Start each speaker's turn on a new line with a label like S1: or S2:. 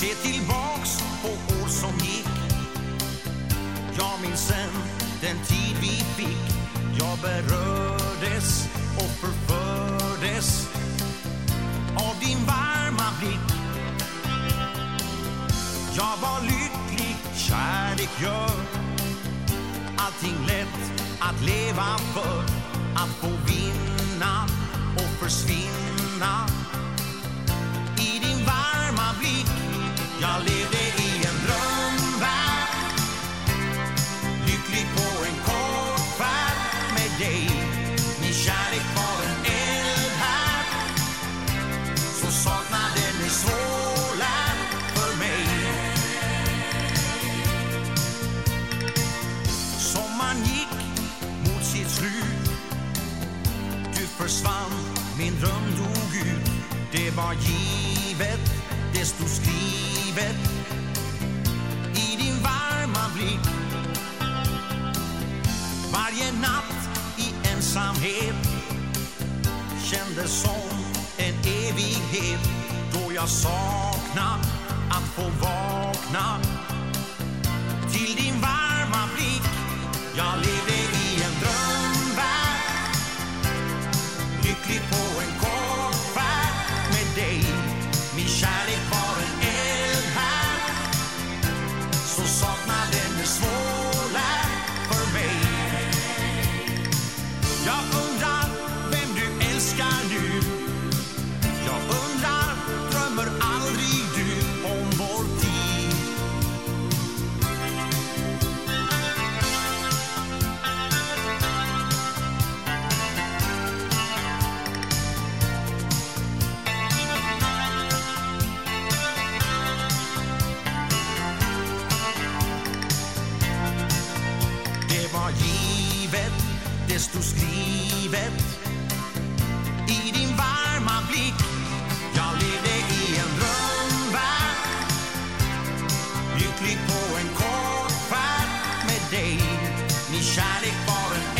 S1: Se tillbaks på år som gick. Jag minns än den tid vi fick. Jag berördes och förfördes av din varma blick. Jag var lycklig, kärlek gör allting lätt att leva för. Att få vinna och försvinna. sitt slut. Du försvann, min dröm dog ut. Det var givet, det stod skrivet i din varma blick. Varje natt i ensamhet kändes som en evighet då jag saknade att få vakna till din varma People en contra. Det stod skrivet i din varma blick. Jag levde i en drömvärld. Lycklig på en kort färd med dig. Min kärlek var en